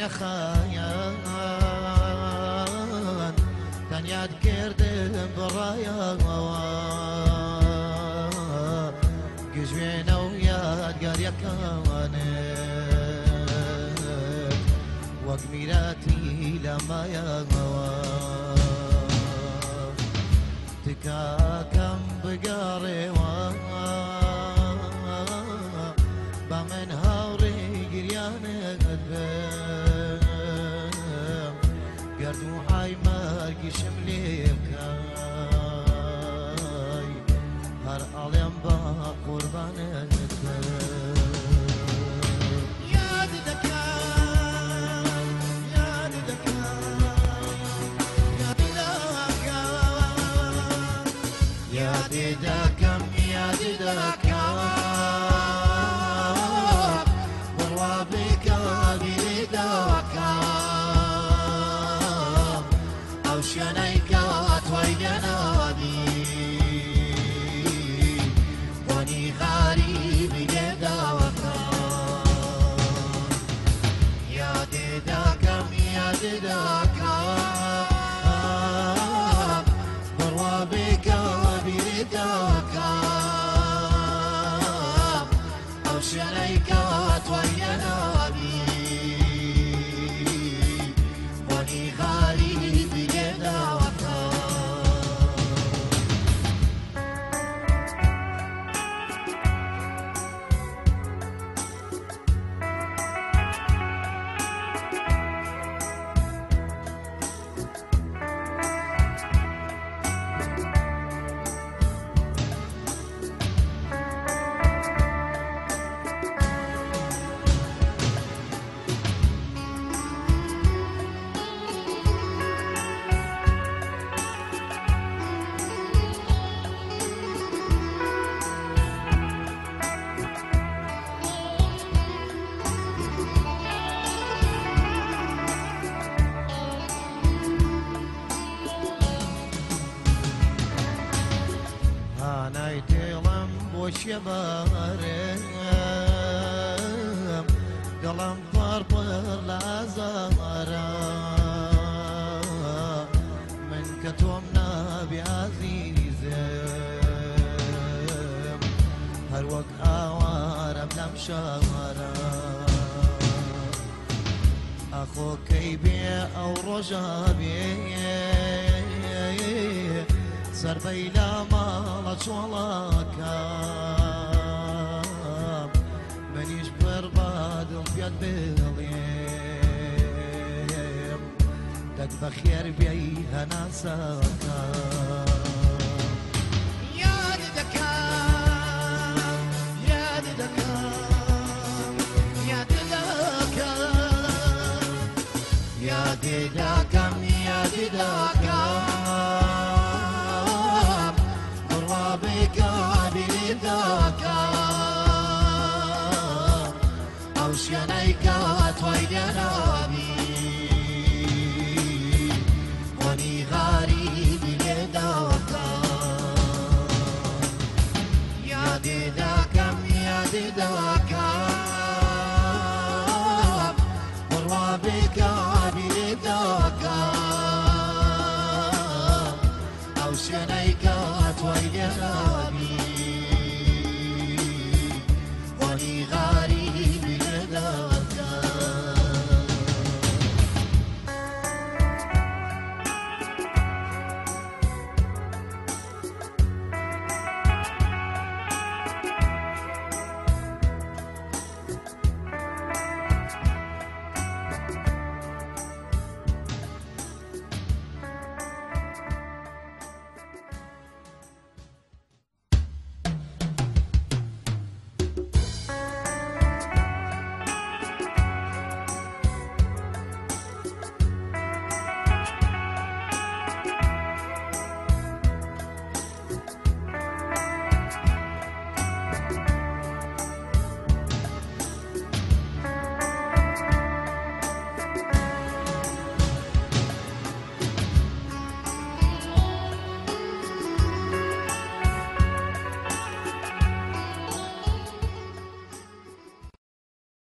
نەخایان. تەنیاد کردم بڕایەوە گژێنە و یادگاریەکانت وەک میراتی لەمایەوە مەرگیشم لێکای هەر ئاڵێم بە قوربانت بم یاد دەکەم یاد دەکەم emotional. بۆ شێبارم دڵم پڕپڕ لازارە من کە تۆم نابی عزیزم هەر وەک ئاوارم لەم شارە ئەخۆکەی بێ ئەو ڕۆژە بێ سەربەی لە ماڵە چۆڵەکەم منیش بەربادم پێت بڵێم دەک بە خێر بێی هەناسەکە یاد